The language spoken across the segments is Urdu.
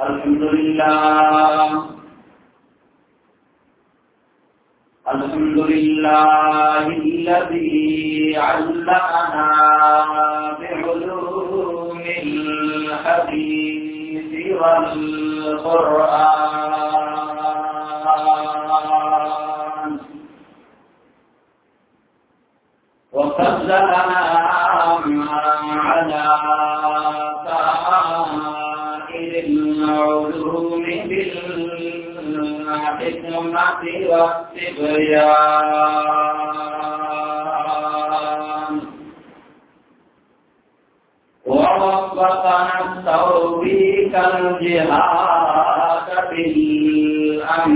الحمد لله. الحمد لله الذي علمنا بعلوم الحديث والقرآن. وفضلنا على بالحكمة والتبيان ووفقنا التوفيق الجهاد بالأنفس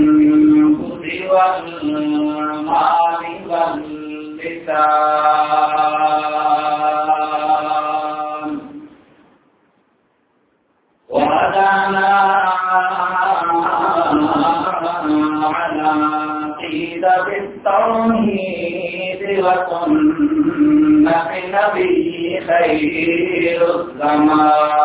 والمال واللسان وسنة نبي خير الزمان.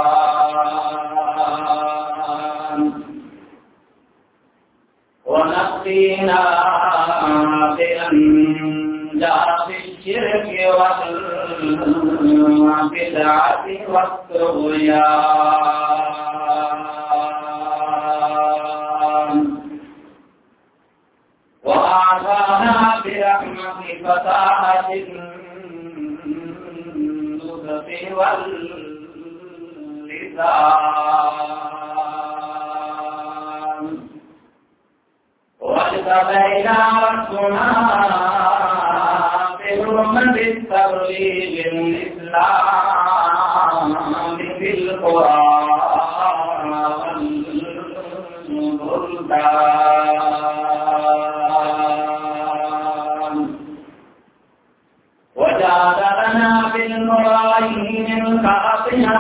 ونقينا بأنجاب الشرك والبدعة والطغيان. وأعطانا برحمة فتاحة واللسان واجتبينا ربنا الإسلام بالقرآن والبلدان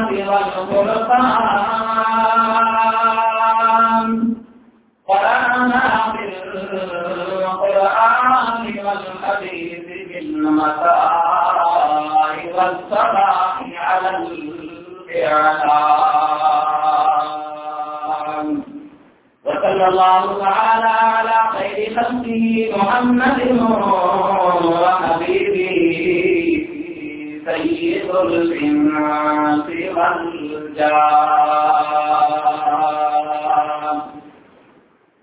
والفرقان قرأنا بالقرآن والحديث بالمساء على الإعلام وصلى الله تعالى على خير خلقه محمد وحبيبه سيد الإنس والجان.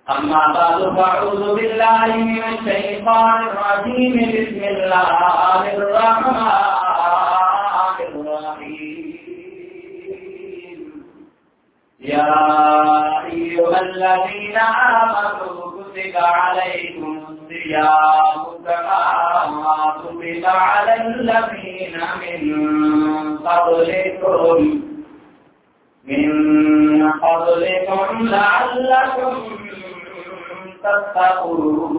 أما بعد، فأعوذ بالله من الشيطان الرجيم. بسم الله الرحمن الرحيم. يا أيها الذين آمنوا، كتب عليكم الصيام كما كتب على الذين من قبلكم من قبلكم لعلكم تتقون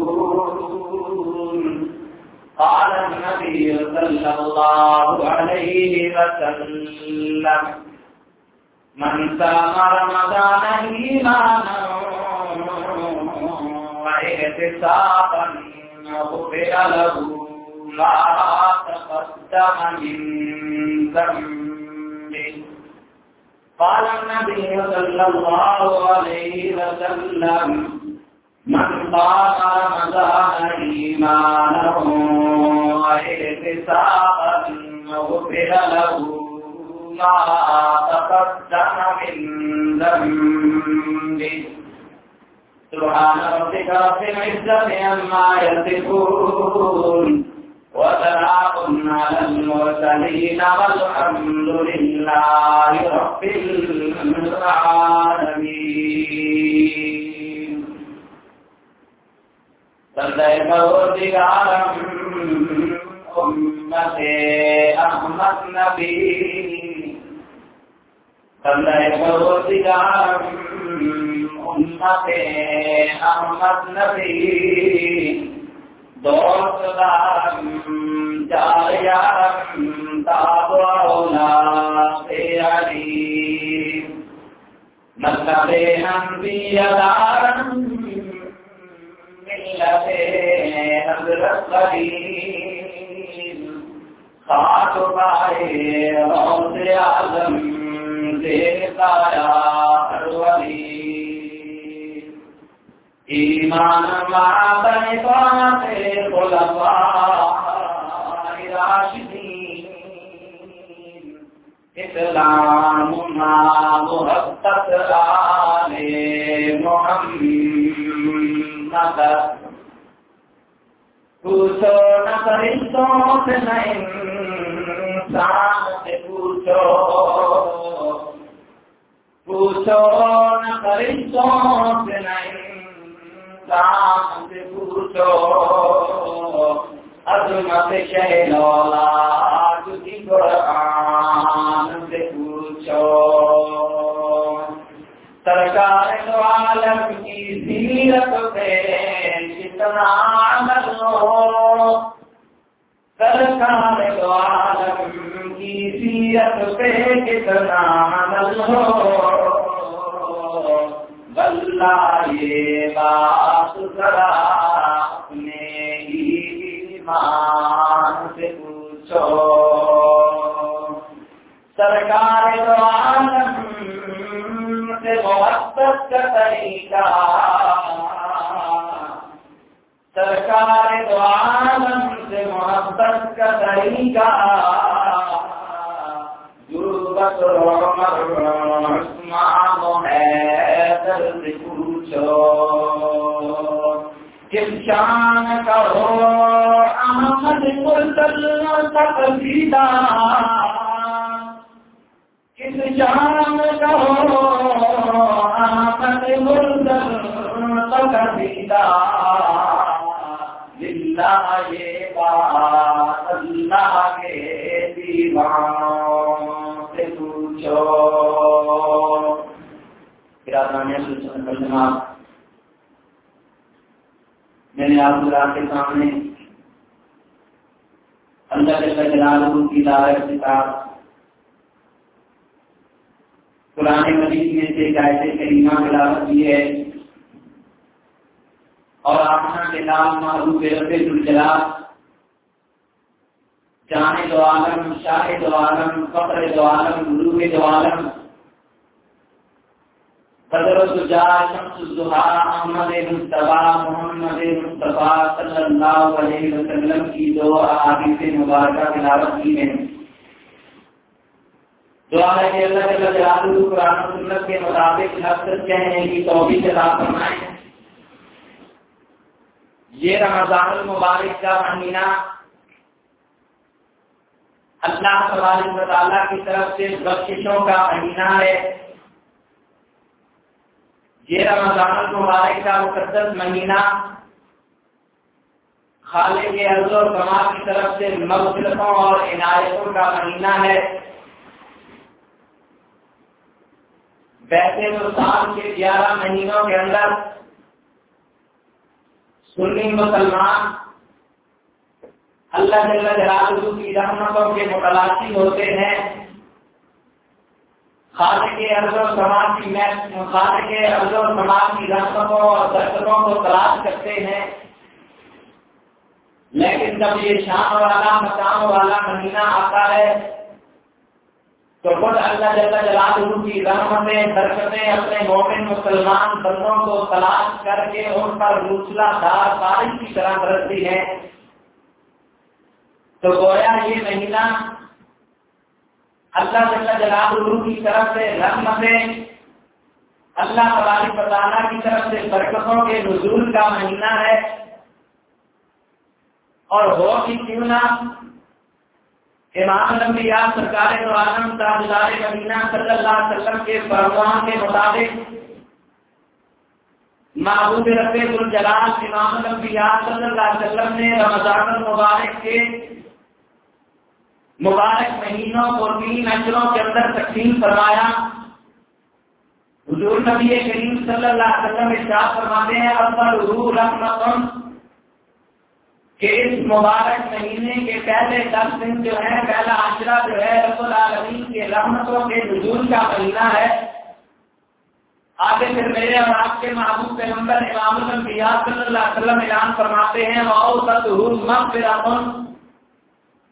قال النبي صلى الله عليه وسلم من سام رمضان إيمانا واحتسابا غفر له ما تقدم من ذنبه. قال النبي صلى الله عليه وسلم، من قام رمضان واحتسابا غفر له ما تقدم من ذنبه. سبحان ربك رب العزة عما يصفون وسلام على المرسلين والحمد لله رب العالمين. صلى بودكارم أمة أحمد نبي. صلى بودكارم أمة أحمد نبي دوست دارم جاريارم تابعونا في عليم مطلب انبیاء دارم ملت حضرت قریب۔ خاک پائے روز اعظم دیتا یا ارواح ایمان إيمانا مع طريقات الخلفاء الراشدين إسلامنا مرتب آل محمد۔ پوچھو نہ فرشتوں سے نہ انسان سے پوچھو۔ پوچھو نہ فرشتوں سے نہ انسان پوچھو عظمت شہر کی قرآن سے پوچھو سرکار عالم کی سیرت پہ کتنا عمل ہو؟ سرکار عالم کی سیرت پہ کتنا عمل ہو یہ بات ذرا اپنے ہی ایمان سے پوچھو سرکار دو عالم سے محبت کا طریقہ سرکار دو عالم سے محبت کا طریقہ ضرورت عثمان ہے درد پوچھو کس شان کا ہو، احمد مرتل تک سیدھا کس جان کرو آمد مردر تکبیدہ للہ یہ بات، اللہ کے دیوان سے پوچھو۔ پھر میں نے آپ کے سامنے اللہ کے جلال کی دعوت کتاب قرآن مجید میں سے ایک آیت کریمہ ملاوت کی ہے اور آپنا کے نام معروف رب الجلال جانے دو عالم شاہ دو عالم، فخر دو عالم روح دو عالم بدر الزجا شمس الزہا احمد مصطفیٰ، محمد مصطفیٰ صلی اللہ علیہ وسلم کی دو احادیث مبارکہ تلاوت کی ہے دعا ہے کہ اللہ کے جلالہ قرآن و سنت کے مطابق حقیقت کہنے کی توفیق عطا فرمائے۔ یہ رمضان المبارک کا مہینہ اللہ تبارک و تعالیٰ کی طرف سے بخششوں کا مہینہ ہے۔ یہ رمضان المبارک کا مقدس مہینہ خالق کے عرض و کمال کی طرف سے مغفرتوں اور عنایتوں کا مہینہ ہے۔ ویسے تو سال کے گیارہ مہینوں کے اندر سنی مسلمان اللہ جلالہ کی رحمتوں کے متلاثی ہوتے ہیں۔ خاص کے عرض و سماج کی خاص کے عرض و سماج کی رحمتوں اور برکتوں کو تلاش کرتے ہیں۔ لیکن جب یہ شام والا، مقام والا مہینہ آتا ہے، تو خود اللہ جل جلالہ کی رحمتیں، برکتیں اپنے مومن مسلمان بندوں کو تلاش کر کے ان پر موسلا دار بارش کی طرح برستی ہے۔ تو گویا یہ مہینہ اللہ جل جلالہ کی طرف سے رحمتیں، اللہ تبارک تعالیٰ کی طرف سے برکتوں کے نزول کا مہینہ ہے۔ اور ہو بھی کیوں نہ امام الانبیاء سرکار دو عالم تاجدار مدینہ صلی اللہ علیہ وسلم کے فرمان کے مطابق محبوب رب الجلال امام الانبیاء صلی اللہ علیہ وسلم نے رمضان المبارک کے مبارک مہینوں کو تین اجروں کے اندر تقسیم فرمایا۔ حضور نبی کریم صلی اللہ علیہ وسلم ارشاد فرماتے ہیں اکبر روح رحمتم کہ اس مبارک مہینے کے پہلے دس دن جو ہے، پہلا آشرا جو ہے رب العالمین کے رحمتوں کے نزول کا مہینہ ہے۔ آگے پھر میرے اور آپ کے محبوب پیغمبر امام الانبیاء صلی اللہ علیہ وسلم اعلان فرماتے ہیں اوسط مغفرتن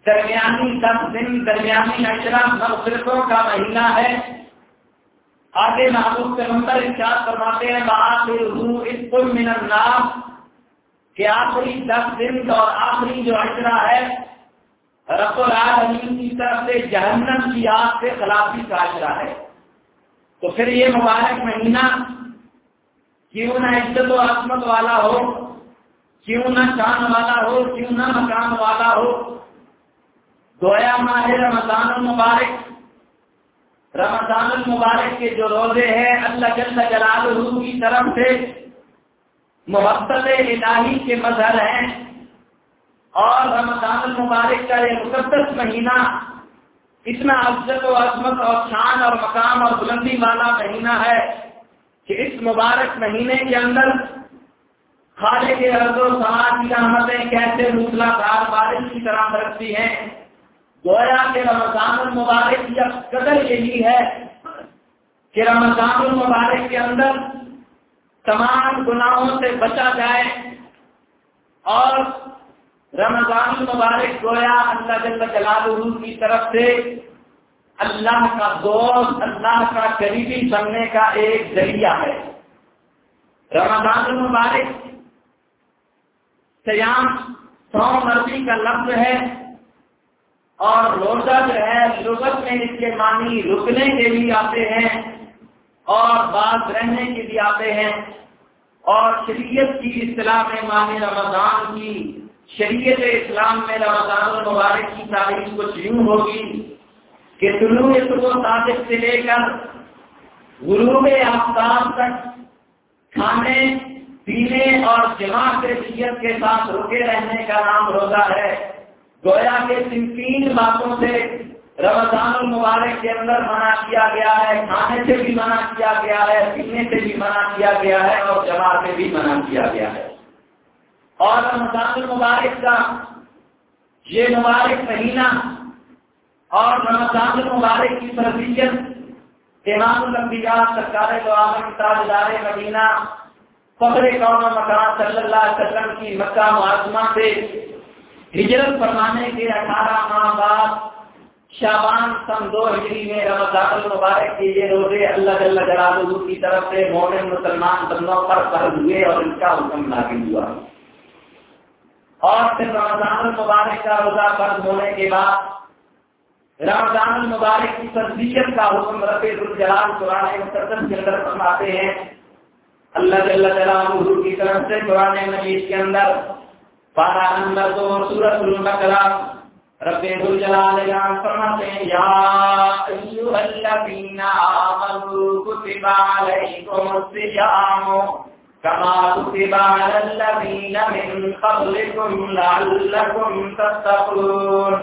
درمیانی دس دن، درمیانی اشرا مغفرتوں کا مہینہ ہے۔ آگے محبوب کے نمبر ارشاد فرماتے ہیں بآخر روح اس من النام کہ آخری دس دن اور آخری جو اشرا ہے، رب العالمین کی طرف سے جہنم کی آگ سے خلافی کا اشرا ہے۔ تو پھر یہ مبارک مہینہ کیوں نہ عزت و عصمت والا ہو، کیوں نہ شان والا ہو، کیوں نہ مکان والا ہو گویا ماہ رمضان المبارک رمضان المبارک کے جو روزے ہیں، اللہ جل جلال کی طرف سے محبت الہی کے مظہر ہیں۔ اور رمضان المبارک کا یہ مقدس مہینہ اتنا عزت و عظمت اور شان اور مقام اور بلندی والا مہینہ ہے کہ اس مبارک مہینے کے اندر خالے کے عرض و سماج کی رحمتیں کیسے مسلا دار بارش کی طرح برستی ہیں۔ گویا کے رمضان المبارک کی قدر یہی ہے کہ رمضان المبارک کے اندر تمام گناہوں سے بچا جائے اور رمضان المبارک گویا اللہ جل جلالہ کی طرف سے اللہ کا دوست، اللہ کا قریبی بننے کا ایک ذریعہ ہے۔ رمضان المبارک سیام سو مرضی کا لفظ ہے۔ اور روزہ جو ہے لغت میں اس کے معنی رکنے کے لیے آتے ہیں اور بات رہنے کے لیے آتے ہیں اور شریعت کی اصطلاح میں معنی رمضان کی، شریعت اسلام میں رمضان المبارک کی تاریخ کچھ یوں ہوگی کہ طلوع صبح صادق سے لے کر غروب آفتاب تک کھانے، پینے اور جماعت کے ساتھ رکے رہنے کا نام روزہ ہے۔ گویا کے تین تین باتوں سے رمضان المبارک کے اندر منع کیا گیا ہے، کھانے سے بھی منع کیا گیا ہے، پینے سے بھی منع کیا گیا ہے اور جماعت سے بھی منع کیا گیا ہے۔ اور رمضان المبارک کا یہ مبارک مہینہ اور رمضان المبارک کی تربیت امام الانبیاء، سرکار دو عالم تاجدار مدینہ، فخر قوم مکان صلی اللہ علیہ وسلم کی مکہ معظمہ سے ہجرت فرمانے کے اٹھارہ ماہ بعد شابان سن دو ہجری میں رمضان المبارک کے یہ روزے اللہ جل جلالہ کی طرف سے مومن مسلمان بندوں پر فرض ہوئے اور ان کا حکم لاگو ہوا۔ اور پھر رمضان المبارک کا روزہ فرض ہونے کے بعد رمضان المبارک کی تصدیق کا حکم رب الجلال قرآن مقدس کے اندر فرماتے ہیں۔ اللہ جل جلالہ کی طرف سے قرآن مجید کے اندر پارا نمبر دو سورت البقرہ رب الجلال جان فرماتے ہیں یا ایھا الذین آمنوا کتب علیکم الصیام کما کتب علی الذین من قبلکم لعلکم تتقون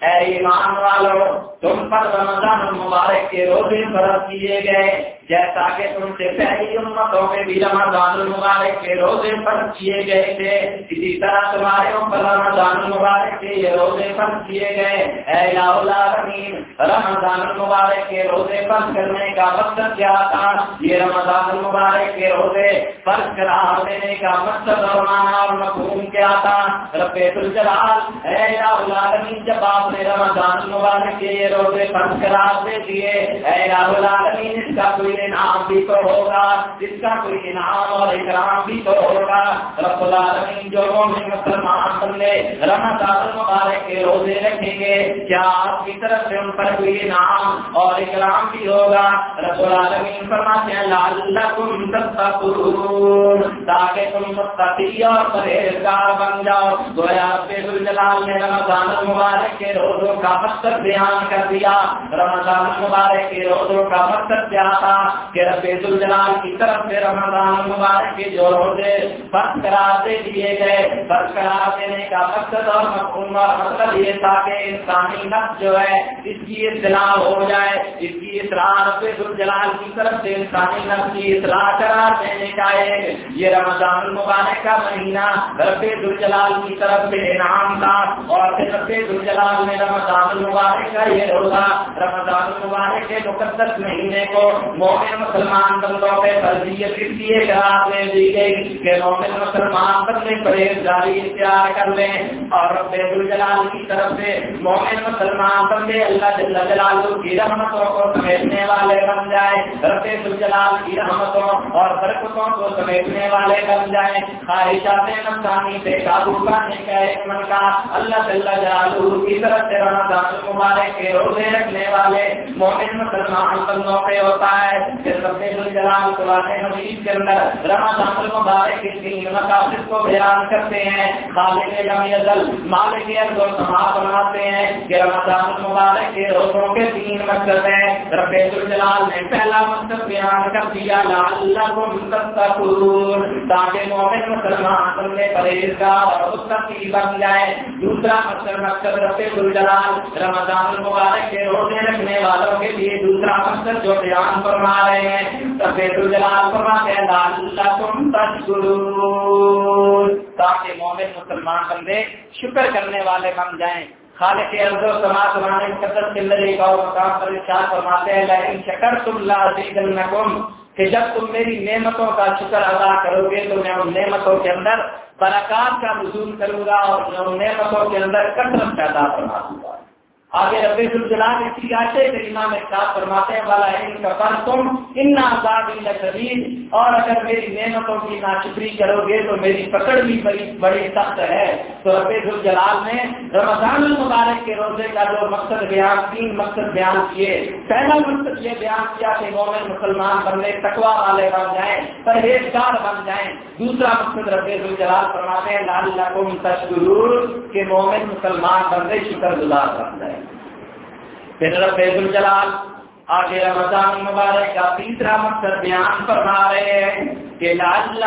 اے ایمان والو تم پر رمضان المبارک کے روزے فرض کیے گئے جیسا کہ تم سے پہلی امتوں میں بھی رمضان المبارک کے روزے فرض کیے گئے تھے، اسی طرح تمہارے اوپر رمضان المبارک کے یہ روزے فرض کیے گئے۔ اے العالمین، رمضان المبارک کے روزے فرض کرنے کا مقصد کیا تھا؟ یہ رمضان المبارک کے روزے فرض قرار دینے کا مقصد اور مانا اور مفہوم کیا تھا؟ رب الجلال، اے العالمین، جب آپ نے رمضان المبارک کے یہ روزے فرض قرار دے دیے، اے العالمین، اس کا کوئی انعام بھی تو ہوگا اس کا کوئی انعام اور اکرام بھی تو ہوگا۔ رب العالمین جو مومن مسلمان بندے رمضان المبارک کے روزے رکھیں گے، کیا آپ کی طرف سے ان پر کوئی انعام اور اکرام بھی ہوگا؟ رب العالمین فرماتے ہیں، لعلکم تتقون، تاکہ تم متقی اور پرہیزگار بن جاؤ۔ گویا رب الجلال نے رمضان المبارک کے روزوں کا مقصد بیان کر دیا۔ رمضان مبارک کے روزوں کا مقصد کیا تھا؟ کہ رب الجلال کی طرف سے رمضان مبارک کے جو روزے فرق قرار دے دیے گئے۔ فرق قرار دینے کا مقصد اور مفہوم اور مطلب یہ تھا کہ انسانی نفس جو ہے، اس کی اطلاع ہو جائے۔ اس کی اطلاع رب الجلال کی طرف سے انسانی نفس کی اطلاع قرار دینے کا ایک۔ یہ رمضان مبارک کا مہینہ رب الجلال کی طرف سے انعام تھا اور پھر رب الجلال میں رمضان المبارک کا یہ روزہ، رمضان المبارک کے مقدس مہینے کو مومن مسلمان بندوں پہ فرضیت اس لیے قرار دے دی گئی، کہ مومن مسلمان بندے پرہیز جاری اختیار کر لیں اور رب الجلال کی طرف سے مومن مسلمان بندے اللہ جل جلال کی رحمتوں کو سمیٹنے والے بن جائے رب الجلال کی رحمتوں اور برکتوں کو سمیٹنے والے بن جائے خواہشات نفسانی سے قابو پانے کا ایک من کا اللہ جل جلال کی طرف سے رمضان مبارک کے روزے رکھنے والے مومن مسلمان بندوں پہ ہوتا ہے۔ کہ قرآن کے اندر رمضان المبارک کی تین مقاصد کو بیان کرتے ہیں خالق لم یزل مالک ارض سما ہیں کہ رمضان المبارک کے روزوں کے تین مقصد ہیں رب الجلال نے پہلا مقصد بیان کر دیا، لعلکم تتقون، تاکہ مومن مسلمان بندے پرہیزگار اور مستقی بن جائے۔ دوسرا مقصد مقصد رب الجلال رمضان المبارک کے روزے رکھنے والوں کے لیے دوسرا مقصد جو بیان فرما رہے ہیں۔ رب الجلال فرماتے ہیں، لعلکم تشکرون، تاکہ مومن مسلمان بندے شکر کرنے والے بن جائیں۔ خالق ارض و سما سمانے قدر ایک اور مقام پر ارشاد فرماتے ہیں لیکن شکر تم لا زیدنکم، کہ جب تم میری نعمتوں کا شکر ادا کرو گے تو میں ان نعمتوں کے اندر برکات کا نزول کروں گا اور میں ان نعمتوں کے اندر کثرت پیدا فرما دوں گا۔ آگے رب الجلال اسی آشے کے امام احساس فرماتے ہیں، والا ان کا پر تم، ان شدید اور اگر میری نعمتوں کی ناشکری کرو گے تو میری پکڑ بھی بڑی بڑی سخت ہے۔ تو رب الجلال نے رمضان المبارک کے روزے کا جو مقصد بیان، تین مقصد بیان کیے۔ پہلا مقصد یہ بیان کیا کہ مومن مسلمان بننے تقوا والے بن جائیں، پرہیزگار بن جائیں۔ دوسرا مقصد رب الجلال فرماتے ہیں لال لکم تشکرور کہ مومن مسلمان بندے شکر گزار بن جائیں۔ پھر رب الجلال آگے رمضان مبارک کا تیسرا مقصد بیان فرما رہے ہیں کہ لال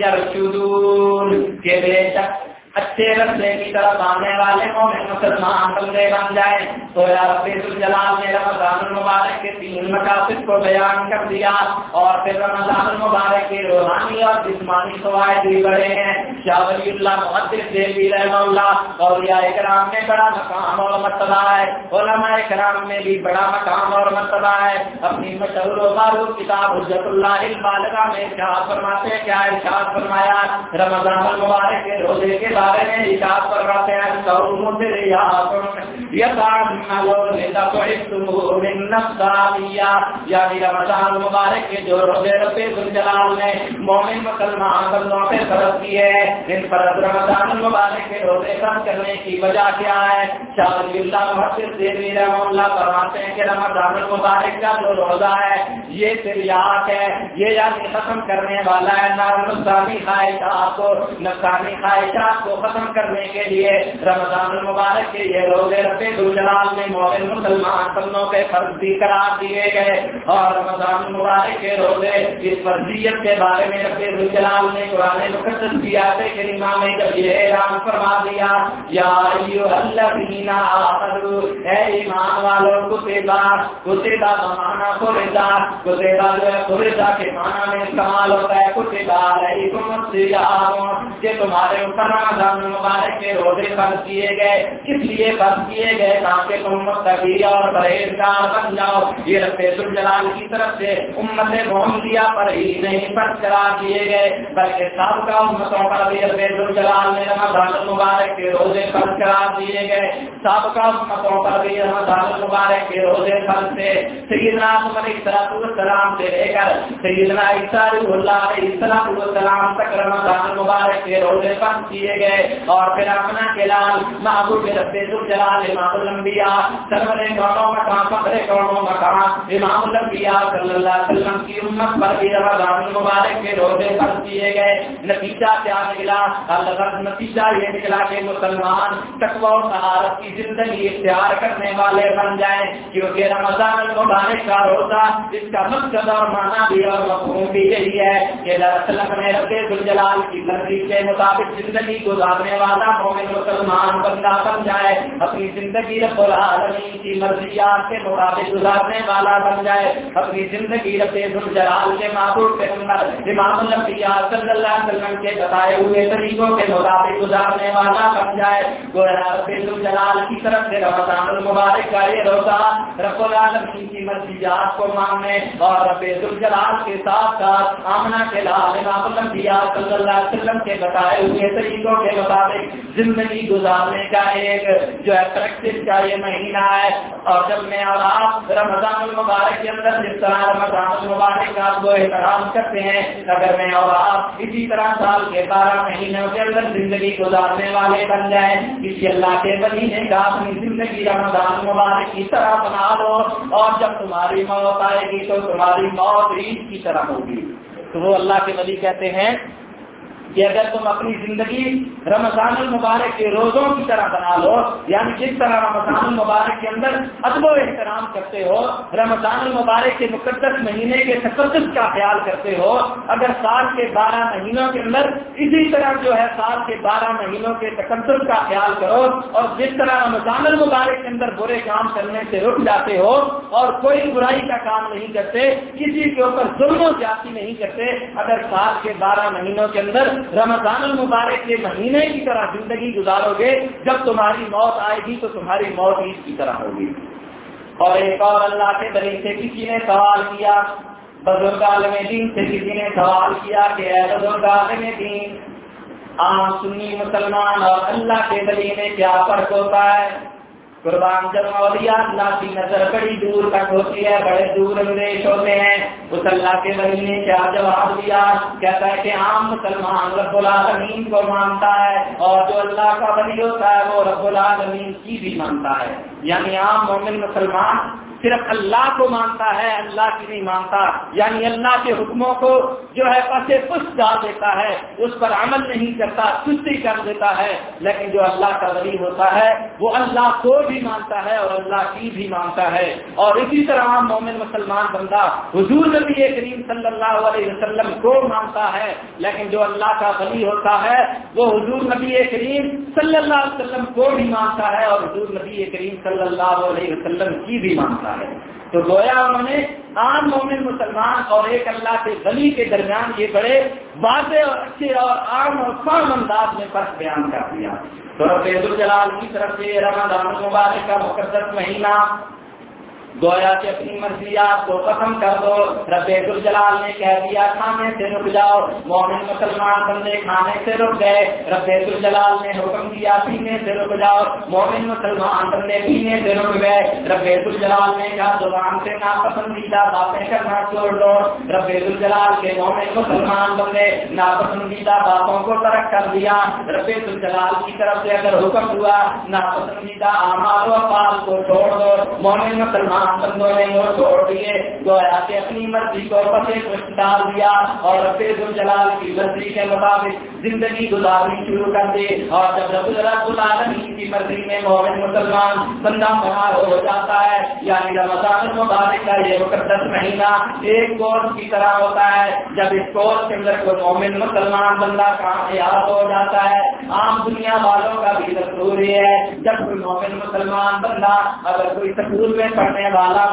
یرشدون، کہ بے شک اچھے رستے کی طرف آنے والے مومن مسلمان بندے بن جائیں۔ تو یا رب الجلال نے رمضان المبارک کے تین مقاصد کو بیان کر دیا اور پھر رمضان المبارک کے روحانی اور جسمانی فوائد بھی بڑے ہیں۔ شاہ ولی اللہ محدث دیوی رحمہ اللہ اور یا اکرام میں بڑا مقام اور مرتبہ ہے۔ علماء اکرام میں بھی بڑا مقام اور مرتبہ ہے۔ اپنی مشہور و معروف کتاب حجت اللہ البالغہ میں ارشاد فرماتے ہیں۔ کیا ارشاد فرمایا؟ رمضان المبارک کے روزے کے بعد بارے میں اشاعت پر رہتے ہیں سوم یعنی رمضان مبارک کے جو روزے رب الجلال نے مومن مسلمان بندوں پہ فرض کیے ان پر رمضان مبارک کے روزے کم کرنے کی وجہ کیا ہے؟ شاہ ولی اللہ محفظ دیوی رحمہ اللہ فرماتے ہیں کہ رمضان المبارک کا جو روزہ ہے، یہ سریات ہے۔ یہ یعنی ختم کرنے والا ہے نہ نقصانی خواہشات کو نقصانی خواہشات کو۔ ختم کرنے کے لیے رمضان المبارک کے یہ روزے رفے جلال میں مومن مسلمان بندوں کے فرض بھی قرار دیے گئے۔ اور رمضان المبارک کے روزے اس فرضیت کے بارے میں رفے جلال نے قرآن مقدس کی آتے کے نما میں جب یہ اعلان فرما دیا، یا اے ایمان والوں کو تیزا کتےدا بمانا خریدا کتےدا جو ہے خریدا کے معنی میں استعمال ہوتا ہے۔ کتےدا علیکم کہ تمہارے اوپر رمضان رمضان مبارک کے روزے فرض کیے گئے۔ کس لیے فرض کیے گئے تاکہ تم مستقی اور پرہیزگار بن جاؤ۔ یہ رب الجلال کی طرف سے امت محمدیہ پر ہی نہیں فرض قرار دیے گئے، بلکہ سب کا امتوں پر بھی رب الجلال نے رمضان المبارک کے روزے فرض قرار دیے گئے۔ سب کا امتوں پر بھی رمضان المبارک کے روزے فرض تھے۔ سیدنا عمر السلام سے لے کر سیدنا عیسیٰ اللہ علیہ السلام تک رمضان المبارک کے روزے فرض کیے گئے۔ اور پھر اپنا کلال محبوب رب جلال امام الانبیاء سرور کونوں مقام فخر کونوں مقام امام الانبیاء صلی اللہ علیہ وسلم کی امت پر بھی رمضان المبارک کے روزے فرض کیے گئے۔ نتیجہ کیا نکلا؟ اللہ نتیجہ یہ نکلا کہ مسلمان تقوی و طہارت کی زندگی اختیار کرنے والے بن جائیں، کیونکہ رمضان المبارک کا روزہ اس کا مقصد اور معنی بھی اور مفہوم بھی یہی ہے کہ دراصل میں رب الجلال کی مرضی کے مطابق زندگی گزار گزارنے والا مومن مسلمان بندہ بن جائے، اپنی زندگی رب العالمین کی مرضیات کے مطابق گزارنے والا بن جائے، اپنی زندگی ربے جلال کے معبود کے اندر، امام الانبیاء صلی اللہ علیہ وسلم کے بتائے ہوئے طریقوں کے مطابق گزارنے والا بن جائے۔ گویا رب الجلال کی طرف سے رمضان المبارک کا یہ روزہ رب العالمین کی مرضیات کو ماننے اور رب الجلال کے ساتھ ساتھ آمنا کے لال امام الانبیاء صلی اللہ علیہ وسلم کے بتائے ہوئے طریقوں کے مطابق زندگی گزارنے کا ایک جو ہے پریکٹس کا یہ مہینہ ہے۔ اور جب میں اور آپ رمضان المبارک کے اندر جس طرح رمضان المبارک کا وہ احترام کرتے ہیں، اگر میں اور آپ اسی طرح سال کے بارہ مہینوں کے اندر زندگی گزارنے والے بن جائیں کسی اللہ کے مہینے کا اپنی زندگی رمضان مبارک کی طرح بنا لو۔ اور جب تمہاری موت آئے گی تو تمہاری موت عید کی طرح ہوگی۔ تو وہ اللہ کے ولی کہتے ہیں کہ اگر تم اپنی زندگی رمضان المبارک کے روزوں کی طرح بنا لو یعنی جس طرح رمضان المبارک کے اندر ادب و احترام کرتے ہو، رمضان المبارک کے مقدس مہینے کے تقدس کا خیال کرتے ہو، اگر سال کے بارہ مہینوں کے اندر اسی طرح جو ہے سال کے بارہ مہینوں کے تقدس کا خیال کرو اور جس طرح رمضان المبارک کے اندر برے کام کرنے سے رک جاتے ہو اور کوئی برائی کا کام نہیں کرتے، کسی کے اوپر ظلم و جاتی نہیں کرتے، اگر سال کے بارہ مہینوں کے اندر رمضان المبارک کے مہینے کی طرح زندگی گزارو گے، جب تمہاری موت آئے گی تو تمہاری موت عید کی طرح ہوگی۔ اور ایک اور اللہ کے بری سے کسی نے سوال کیا، بزرگ عالم دین سے کسی نے سوال کیا کہ اے بزرگ عالم دین، عام سنی مسلمان اور اللہ کے بلی میں کیا فرق ہوتا ہے؟ قربان جب اولیاء اللہ کی نظر بڑی دور تک ہوتی ہے، بڑے دور اندیش ہوتے ہیں۔ اس اللہ کے بلی نے کیا جواب دیا، کہتا ہے کہ عام مسلمان رب العالمین کو مانتا ہے اور جو اللہ کا بلی ہوتا ہے، وہ رب العالمین کی بھی مانتا ہے۔ یعنی عام مومن مسلمان صرف اللہ کو مانتا ہے، اللہ کی نہیں مانتا۔ یعنی اللہ کے حکموں کو جو ہے پسے پس ڈال دیتا ہے، اس پر عمل نہیں کرتا، سستی کر دیتا ہے۔ لیکن جو اللہ کا ولی ہوتا ہے، وہ اللہ کو بھی مانتا ہے اور اللہ کی بھی مانتا ہے۔ اور اسی طرح مومن مسلمان بندہ حضور نبی کریم صلی اللہ علیہ وسلم کو مانتا ہے، لیکن جو اللہ کا ولی ہوتا ہے، وہ حضور نبی کریم صلی اللہ علیہ وسلم کو بھی مانتا ہے اور حضور نبی کریم صلی اللہ علیہ وسلم کی بھی مانتا ہے۔ تو گویا انہوں نے عام مومن مسلمان اور ایک اللہ کے بلی کے درمیان یہ بڑے واضح اور اچھے اور عام اور فام انداز میں فرق بیان کر دیا۔ تو رب الجلال کی طرف سے رمضان مبارک کا مقدس مہینہ گویا کہ اپنی مرضی آپ کو ختم کر دو۔ رب الجلال نے کہہ دیا، کھانے سے رک جاؤ۔ مومن مسلمان بندے کھانے سے رک گئے۔ رب الجلال نے حکم دیا، پینے سے رک جاؤ۔ مومن مسلمان بندے پینے سے رک گئے۔ رب الجلال نے کہا، زبان سے ناپسندیدہ باتیں کرنا چھوڑ دو۔ رب الجلال کے مومن مسلمان بندے ناپسندیدہ باتوں کو ترک کر دیا۔ رب الجلال کی طرف سے اگر حکم ہوا، ناپسندیدہ اعمال و افعال کو چھوڑ دو۔ مومن مسلمان بندوں نے وہ چھوڑ دیے، گویا کہ اپنی مرضی کو پتے کو ڈال دیا اور رب الجلال کی مرضی کے مطابق زندگی گزارنی شروع کر دی اور جب رب رب العالمین کی مرضی میں مومن مسلمان بندہ بہار ہو جاتا ہے یعنی رمضان المبارک کا یہ مقدس مہینہ ایک کورس کی طرح ہوتا ہے۔ جب اس کورس کے اندر کوئی مومن مسلمان بندہ کامیاب ہو جاتا ہے، عام دنیا والوں کا بھی دستور یہ ہے، جب کوئی مومن مسلمان بندہ اگر کوئی سکول میں پڑھنے والا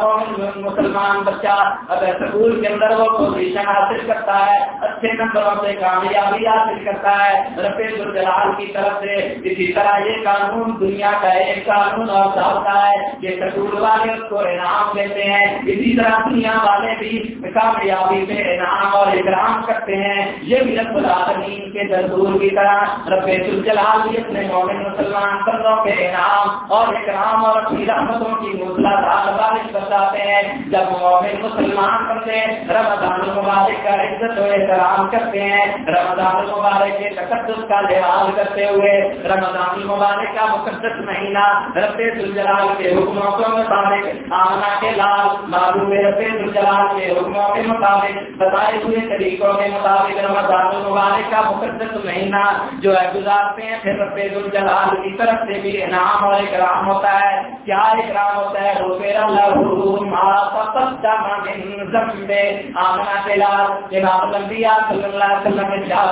مسلمان بچہ اگر سکول کے اندر وہ پوزیشن حاصل کرتا ہے، اچھے نمبروں سے کامیابی حاصل کرتا ہے رفیع الجلال کی طرف سے اسی طرح یہ قانون دنیا کا ایک قانون اور ضابطہ ہے کہ سکول والے اس کو انعام دیتے ہیں، اسی طرح دنیا والے بھی کامیابی میں انعام اور اکرام کرتے ہیں۔ یہ بھی رب العالمین کے دستور کی طرح رفیع الجلال بھی اپنے مومن مسلمان بندوں کے انعام اور اکرام اور اپنی رحمتوں کی موسلا بارش بتاتے ہیں، جب مومن مسلمان بنتے ہیں، رمضان المبارک کا عزت و احترام کرتے ہیں، رمضان المبارک کے تقدس کا لحاظ کرتے ہوئے، رمضان المبارک کا مقدس مہینہ رب الجلال کے حکموں کے مطابق آنا کے لال معلوم رب الجلال کے حکموں کے مطابق، بتائے ہوئے طریقوں کے مطابق رمضان المبارک کا مقدس مہینہ جو ہے گزارتے ہیں، پھر رب الجلال کی طرف سے بھی انعام اور اکرام ہوتا ہے۔ کیا اکرام ہوتا ہے؟ وہ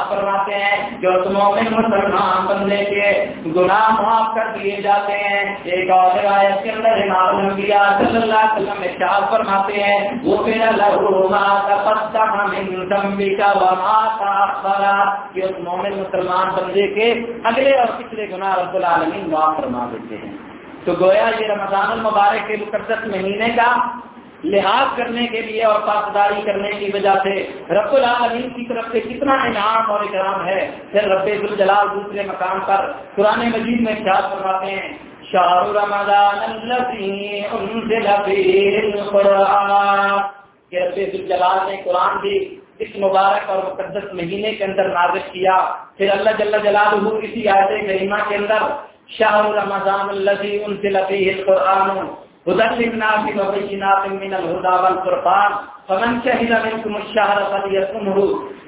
فرماتے ہیں جو مومن مسلمان بندے کے گناہ معاف کر دیے جاتے ہیں ایک اور روایت کے اندر امام الانبیاء صلی اللہ علیہ وسلم ارشاد فرماتے ہیں، وہ پھر لہو ما تقدم من ذنبک وما تاخر کہ اس مومن مسلمان بندے کے اگلے اور پچھلے گناہ رب العالمین معاف فرما دیتے ہیں۔ تو گویا یہ رمضان المبارک کے مقدس مہینے کا لحاظ کرنے کے لیے اور پاسداری کرنے کی وجہ سے رب العالمین کی طرف سے کتنا انعام اور اکرام ہے، پھر رب الجلال دوسرے مقام پر قرآن مجید میں خیال کرواتے ہیں شاہ رمضان کہ رب الجلال نے قرآن بھی اس مبارک اور مقدس مہینے کے اندر نازش کیا، پھر اللہ جل جلالہ اسی آیت کریمہ کے اندر شاہ رمضان الذي انزل فيه القرآن هدى للناس وبينات من الهدى والفرقان. فمن شهد منكم الشهر فليصمه.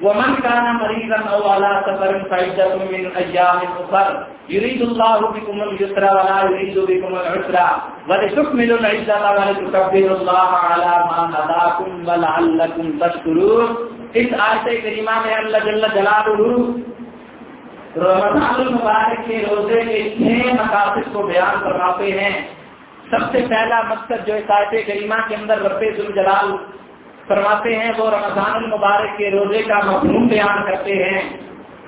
ومن كان مريضا او على سفر فعدة من ايام اخر يريد الله بكم اليسر ولا يريد بكم العسر. ولتكملوا العزة ولتكبروا الله على ما هداكم ولعلكم تشكرون. اس آیت کریمہ میں اللہ جل جلالہ رمضان المبارک کے روزے کے چھ مقاصد کو بیان فرماتے ہیں۔ سب سے پہلا مقصد جو آیت کریمہ کے اندر رب الجلال فرماتے ہیں، وہ رمضان المبارک کے روزے کا مفہوم بیان کرتے ہیں۔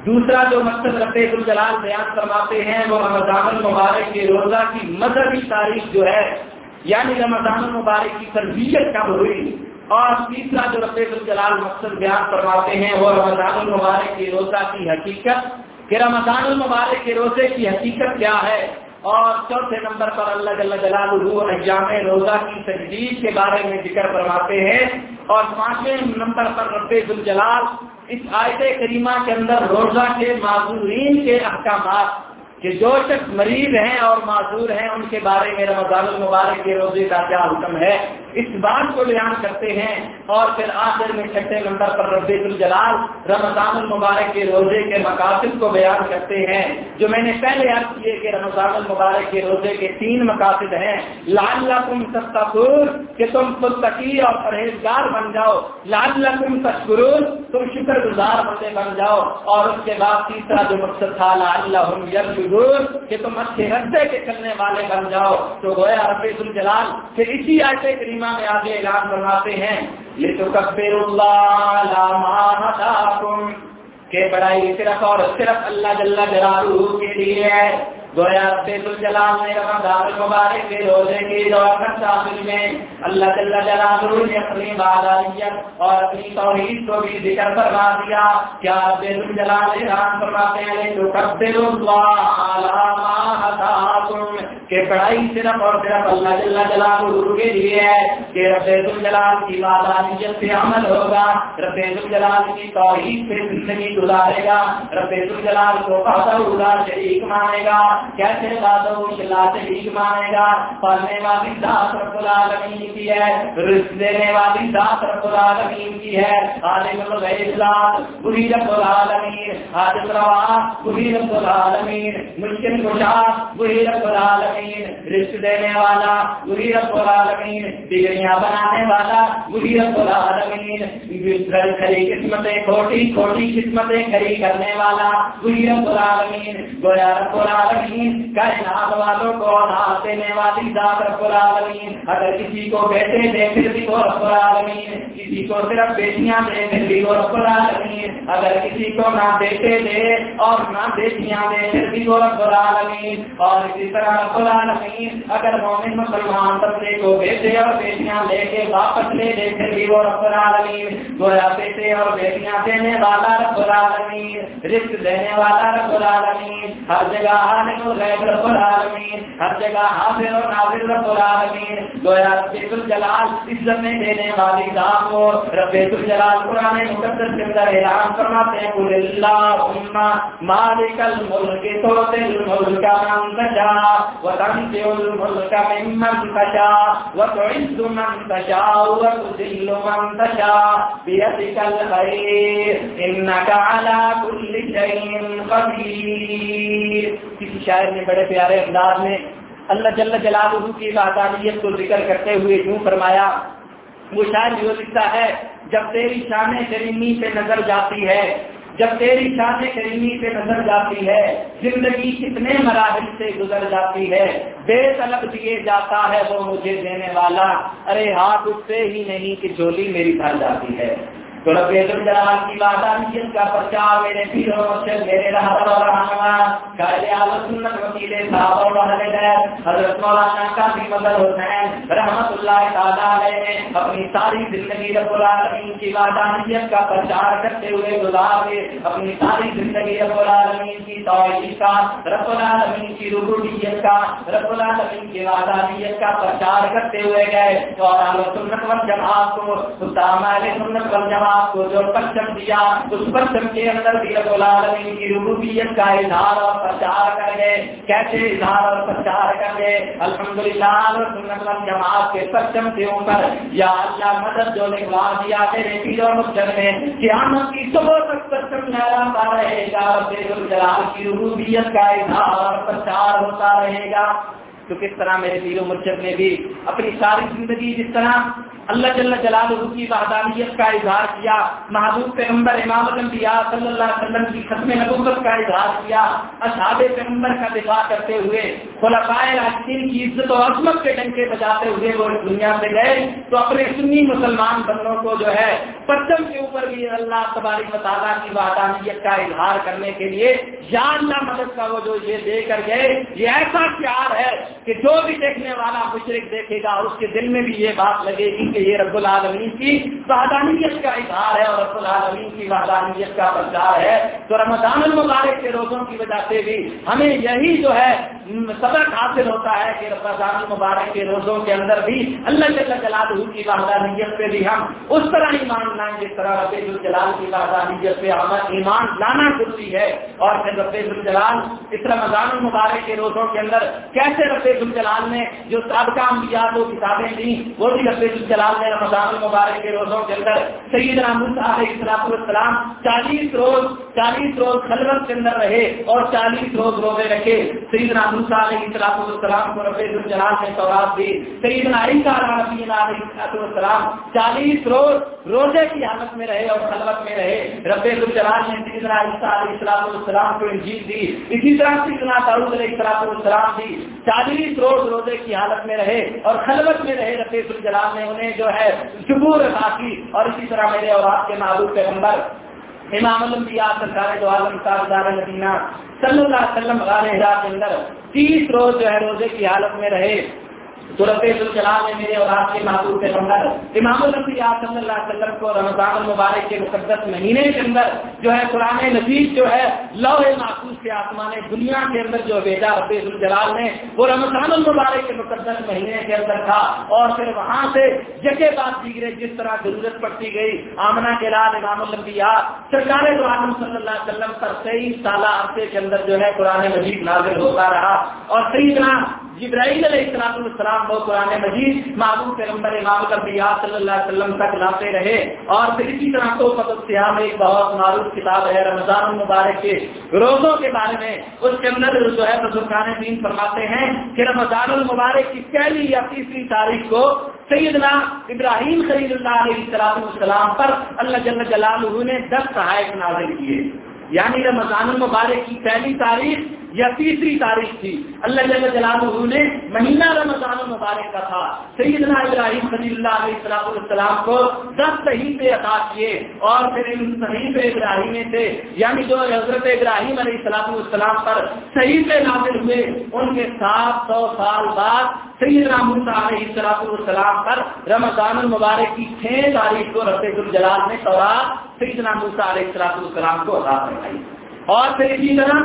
دوسرا جو مقصد رب الجلال بیان فرماتے ہیں، وہ رمضان المبارک کے روزہ کی مذہبی تاریخ جو ہے یعنی رمضان المبارک کی تربیت کب ہوئی؟ اور تیسرا جو رب الجلال مقصد بیان فرماتے ہیں، وہ رمضان المبارک کے روزہ کی حقیقت کہ رمضان المبارک کے روزے کی حقیقت کیا ہے؟ اور چوتھے نمبر پر اللہ جل جلال ایام روزہ کی تجدید کے بارے میں ذکر فرماتے ہیں۔ اور پانچویں نمبر پر رب الجلال اس آیت کریمہ کے اندر روزہ کے معذورین کے احکامات کہ جو شخص مریض ہیں اور معذور ہیں، ان کے بارے میں رمضان المبارک کے روزے کا کیا حکم ہے؟ اس بات کو بیان کرتے ہیں اور پھر آخر میں چھٹے نمبر پر رب الجلال رمضان المبارک کے روزے کے مقاصد کو بیان کرتے ہیں۔ جو میں نے پہلے عرض کیے کہ رمضان المبارک کے روزے کے تین مقاصد ہیں۔ لال تم تستور کہ تم مستقی اور پرہیزگار بن جاؤ۔ لال تم تشکرور تم شکر گزار بندے بن جاؤ۔ اور اس کے بعد تیسرا جو مقصد تھا لال کہ تم اچھے رستے کے چلنے والے بن جاؤ۔ تو گویا رب الجلال پھر اسی آیت کریمہ میں آگے اعلان فرماتے ہیں یہ تو کبیر اللہ کہ بڑائی صرف اور صرف اللہ جل جلالہ کے لیے ہے۔ گویا رب الجلال نے رمضان المبارک کے روزے کی دعوت شامل میں اللہ جل جلالہ نے اپنی باداریت اور اپنی توحید کو بھی ذکر فرما دیا۔ کیا رب الجلال اعلان فرماتے ہیں تو قبر اللہ علی ما ہداکم، کہ پڑھائی صرف اور صرف اللہ جل جلالہ کے لیے ہے، کہ رب الجلال کی باداریت سے عمل ہوگا، رب الجلال کی توحید سے زندگی گزارے گا، رب الجلال کو بہتر قادر شریک مانے گا۔ کیسے باتوں اللہ سے بھی مانے گا؟ پڑھنے والی ذات رب العالمین کی ہے، رزق دینے والی ذات رب العالمین کی ہے۔ عالم الغیب ذات، وہی رب العالمین۔ حاجت روا، وہی رب العالمین۔ مشکل کشا، وہی رب العالمین۔ رزق دینے والا، وہی رب العالمین۔ بگڑیاں بنانے والا، وہی رب العالمین۔ کھڑی قسمتیں، کھوٹی کھوٹی قسمتیں کھڑی کرنے والا، وہی رب العالمین۔ گویا رب العالمین۔ العالمین کائنات والوں کو اولاد دینے والی ذات رب العالمین۔ اگر کسی کو بیٹے دے پھر بھی وہ رب العالمین۔ کسی کو صرف بیٹیاں دے پھر بھی وہ رب العالمین۔ اگر کسی کو نہ بیٹے دے اور نہ بیٹیاں دے پھر بھی وہ رب العالمین۔ اور اسی طرح رب العالمین، اگر مومن مسلمان بندے کو بیٹے اور بیٹیاں لے کے واپس لے دے پھر بھی وہ رب العالمین۔ گویا بیٹے اور بیٹیاں دینے والا رب العالمین، رزق دینے والا رب العالمین۔ ہر جگہ ہر عالم الغیب رب العالمین، ہر جگہ حاضر اور ناظر رب العالمین۔ گویا رب الجلال عزت میں دینے والی ذات کو رب الجلال قرآن مقدس کے اندر اعلان فرماتے ہیں، قل اللہم مالک الملک توتی الملک من تشا وتنزع الملک ممن تشا وتعز من تشا وتذل من تشا بیدک الخیر انکا علا کل شیء قدیر کسی شاعر نے، بڑے پیارے انداز میں اللہ جل جلالہ کی وحدانیت کو ذکر کرتے ہوئے یوں فرمایا، وہ شاید یہ لکھتا ہے، جب تیری شان کریمی پہ نظر جاتی ہے، جب تیری شان کریمی پہ نظر جاتی ہے، زندگی کتنے مراحل سے گزر جاتی ہے، بے طلب دیے جاتا ہے وہ مجھے دینے والا، ارے ہاتھ اس سے ہی نہیں کہ جھولی میری بھر جاتی ہے۔ تو رب کی کا پرچار میرے پیروں میرے اور قائد اعلی سنت وکیل صاحب اور اہل بیت، حضرت مولانا قاضی حسین رحمت اللہ تعالی علیہ نے اپنی ساری زندگی رب العالمین کی وحدانیت کا پرچار کرتے ہوئے اپنی ساری زندگی رب العالمین کی توحید کا، رب العالمین کی ربوبیت کا، رب العالمین کی وحدانیت کا پرچار کرتے ہوئے گئے۔ اور اہل سنت والجماعت کو سنت والجماعت آپ کو جو پرچم دیا، اس پرچم کے اندر بھی رب العالمین کی ربوبیت کا اظہار اور پرچار کر گئے۔ کیسے اظہار اور پرچار کر گئے؟ الحمد للہ جماعت کے پرچم کے اوپر یا اللہ مدد جو لکھوا دیا میرے پیر و مقدر میں، قیامت کی صبح تک پرچم لہراتا رہے گا۔ جلال کی ربوبیت کا اظہار اور پرچار ہوتا رہے گا۔ تو کس طرح میرے پیر و مرشد نے بھی اپنی ساری زندگی جس طرح اللہ جل جلال کی وحدانیت کا اظہار کیا، محبوب پیغمبر امام الانبیاء صلی اللہ علیہ وسلم کی ختم نبوت کا اظہار کیا، اصحاب پیغمبر کا دفاع کرتے ہوئے، خلفائے راشدین کی عزت و عظمت کے ڈنکے بجاتے ہوئے وہ دنیا سے گئے۔ تو اپنے سنی مسلمان بندوں کو جو ہے پچم کے اوپر بھی اللہ تبارک مطالعہ کی وحدانیت کا اظہار کرنے کے لیے یا اللہ مدد کا وہ جو یہ دے کر گئے، یہ ایسا پیار ہے کہ جو بھی دیکھنے والا مشرق دیکھے گا اور اس کے دل میں بھی یہ بات لگے گی کہ یہ رب العالمین کی وحدانیت کا اظہار ہے اور رب العالمین کی وحدانیت کا پرچار ہے، تو رمضان المبارک کے روزوں کی وجہ سے بھی ہمیں یہی جو ہے سبق حاصل ہوتا ہے کہ رمضان المبارک کے روزوں کے اندر بھی اللہ جلال کی وحدانیت پہ بھی ہم اس طرح ایمان لائیں جس طرح رب الجلال کی وحدانیت پہ ہم ایمان لانا ضروری ہے۔ اور پھر رب الجلال اس رمضان المبارک کے روزوں کے اندر کیسے رب الجلال نے جو سابقہ انبیاء کو کتابیں دی وہ بھی رب الجلال نے رمضان المبارک کے روزوں کے اندر سید اصلاف السلام چالیس روز چالیس روز خلوت کے اندر رہے اور چالیس روز روزے رکھے۔ سید اصلاف السلام کو رب الجلال نے سوراب دی۔ سید السلام چالیس روز روزے کی حالت میں رہے اور خلوت میں رہے۔ رب الجلال نے سید اصلاف السلام کو انجیل دی۔ اسی طرح سیدنا داؤد علیہ السلام السلام دی چالیس روز روزے کی حالت میں رہے اور خلوت میں رہے۔ رب الجلال نے انہیں جو ہے شبور خاصی اور اسی طرح میرے اور آپ کے معروف پیغمبر، امام الانبیاء سرکار جو عالم سردار مدینہ صلی اللہ علیہ وسلم، غار حرا کے اندر تیس روز جو ہے، روزے کی حالت میں رہے۔ صورت الجلال نے میرے اور آپ کے محبوب کے اندر امام الانبیاء صلی اللہ علیہ وسلم کو رمضان المبارک کے مقدس مہینے کے اندر جو ہے قرآن نزیز جو ہے لوہ محفوظ کے آسمان دنیا کے اندر جو بھیجا رب الجلال نے، وہ رمضان المبارک کے مقدس مہینے کے اندر تھا۔ اور پھر وہاں سے جگہ بات دی گئی، جس طرح ضرورت پڑتی گئی۔ آمنا کے لال امام الانبیاء سرکار دو عالم صلی اللہ علیہ وسلم پر تیئیس سالہ عرصے کے اندر جو ہے قرآن مجید نازل ہوتا رہا۔ اور صحیح طرح جبرائیل علیہ السلام السلام وہ قرآن مجید معبود پیغمبر امام الانبیاء صلی اللہ علیہ وسلم تک لاتے رہے اور پھر اسی طرح تو فتح سیاح ایک بہت معروف کتاب ہے، رمضان المبارک کے روزوں کے بارے میں۔ اس کے اندر جو ہے بزرگان دین فرماتے ہیں کہ رمضان المبارک کی پہلی یا تیسری تاریخ کو سیدنا ابراہیم خلید اللہ علیہ السلام السلام پر اللہ جل جلالہ نے دس صحائف نازل کیے۔ یعنی رمضان المبارک کی پہلی تاریخ یا تیسری تاریخ تھی۔ اللہ جل جلالہ نے مہینہ رمضان المبارک کا تھا۔ سیدنا ابراہیم صلی اللہ علیہ السلام السلام کو دس صحیح عطا کیے اور پھر ان صحیح ابراہیم سے یعنی جو حضرت ابراہیم علیہ السلام السلام پر صحیح نازل ہوئے، ان کے سات سو سال بعد سیدنا موسیٰ علیہ السلام السلام پر رمضان المبارک کی چھ تاریخ کو رفیع الجلال نے تورات سیدنا موسیٰ علیہ السلام السلام کو عطا فرمائی۔ اور پھر اسی طرح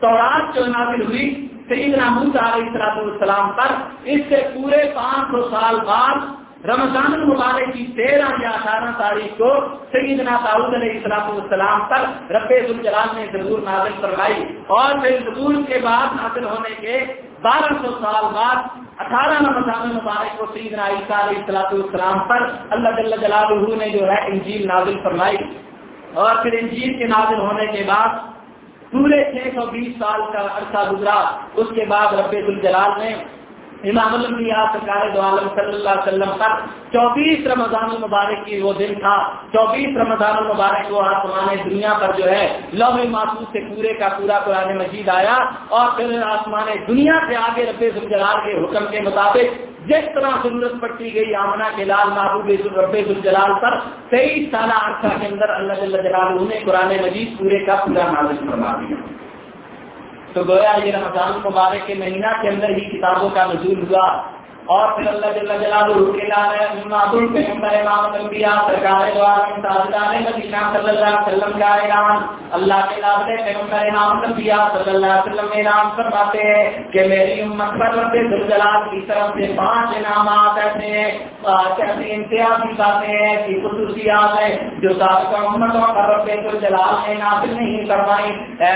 تورات جو نازل ہوئی، سیدنا موسیٰ علیہ السلام السلام پر، اس سے پورے پانچ سو سال بعد رمضان المبارک کی تیرہ یا اٹھارہ تاریخ کو سیدنا داؤد علیہ السلام السلام پر رب الجلال نے ضرور نازل کروائی اور پھر ضرور کے بعد حاصل ہونے کے بارہ سو سال بعد اٹھارہ رمضان المبارک کو سیدنا عیسیٰ علیہ السلاط السلام پر اللہ جل جلالہ نے جو ہے انجیل نازل فرمائی۔ اور پھر انجیل کے نازل ہونے کے بعد پورے چھ سو بیس سال کا عرصہ گزرا۔ اس کے بعد رب الجلال نے امام الانبیاء سرکار دو عالم صلی اللہ علیہ وسلم پر چوبیس رمضان المبارک کی وہ دن تھا۔ چوبیس رمضان المبارک وہ آسمان دنیا پر جو ہے لوہ محفوظ سے پورے کا پورا قرآن مجید آیا اور پھر آسمان دنیا سے آگے رب الجلال کے حکم کے مطابق جس طرح سنت پٹی گئی آمنا کے لال محبوب رب الجلال پر، تیئیس سالہ عرصہ کے اندر اللہ جل جلال نے قرآن مجید پورے کا پورا نازل فرما دیا۔ تو گویا یہ رمضان مبارک کے مہینہ کے اندر ہی کتابوں کا نزول ہوا۔ اور پھر اللہ جل جلالہ کے لال معبول پیغمبر امام الانبیاء، سرکار دو عالم تاجدار مدینہ صلی اللہ علیہ وسلم کا اعلان۔ اللہ کے لال سے پیغمبر امام الانبیاء صلی اللہ علیہ وسلم اعلان فرماتے ہیں کہ میری امت پر رب ذوالجلال کی طرف سے پانچ انعامات ایسے ہیں، پانچ ایسی امتیازی باتیں ہیں ایسی خصوصیات ہیں جو سابقہ امتوں پر رب ذوالجلال نے نازل نہیں فرمائی۔ اے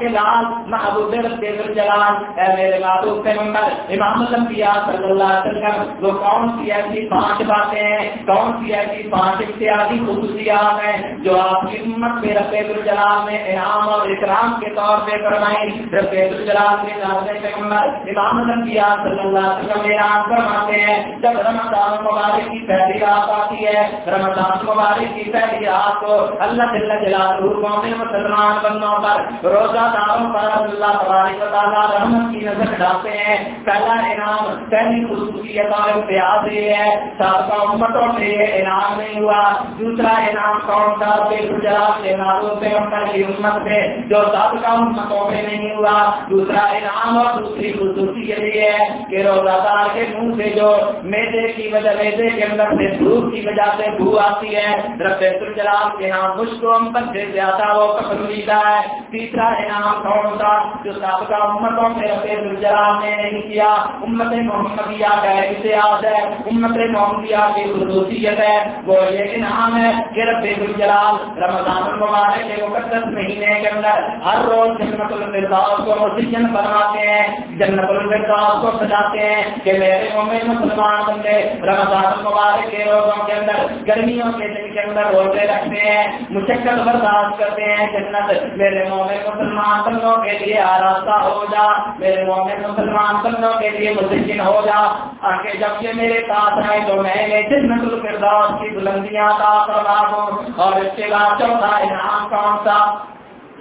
کے لال محبوب رب ذوالجلال اے میرے محبوب پیغمبر امام الانبیاء صلی اللہ علیہ وسلم وہ کون سی ایسی پانچ باتیں ہیں؟ کون سی ایسی پانچ اتحادی خصوصیات ہیں جو آپ کی امت میں رفیع الجلال میں انعام اور اکرام کے طور پہ فرمائیں رفیع الجلال کے نازل پیغمبر امام الانبیاء صلی اللہ علیہ وسلم اعلان فرماتے ہیں، جب رمضان مبارک کی پہلی رات آتی ہے، رمضان مبارک کی پہلی رات کو اللہ جل جلالہ مومن مسلمان بندوں پر روزہ داروں پر اللہ تبارک و تعالی رحمت کی نظر ڈالتے ہیں۔ پہلا انعام، پہلی پہلی خصوصیت اور امتیاز یہ ہے سابقہ امتوں سے یہ انعام نہیں ہوا۔ دوسرا انعام کون سا بے گجرات کے نازوں سے امت کی امت سے جو سابقہ امتوں میں نہیں ہوا۔ دوسرا انعام اور دوسری خصوصیت یہ ہے کہ روزہ دار کے منہ سے جو میدے کی وجہ میدے کے اندر سے دھوپ کی وجہ سے بھو آتی ہے رب الجلال کے ہاں مشک و امت سے زیادہ وہ پسندیدہ ہے۔ تیسرا انعام کون سا جو سابقہ امتوں سے رب الجلال نے نہیں کیا؟ امت محمد محمدیہ کا اتحاد ہے، امت محمدیہ کی خصوصیت ہے۔ وہ یہ انعام ہے کہ رب الجلال رمضان المبارک کے مقدس مہینے کے اندر ہر روز جنت الفرداس کو مزین فرماتے ہیں، جنت الفرداس کو سجاتے ہیں کہ میرے مومن مسلمان بندے رمضان المبارک کے روزوں کے اندر، گرمیوں کے دن کے اندر روزے رکھتے ہیں، مشقت برداشت کرتے ہیں، جنت میرے مومن مسلمان بندوں کے لیے آراستہ ہو جا، میرے مومن مسلمان بندوں کے لیے مزین ہو جا۔ کہ جب یہ میرے ساتھ ہے تو میں نے جنت الفردوس کی بلندیاں کا فرما ہوں اور اس کے بعد چوتھا انعام کون سا؟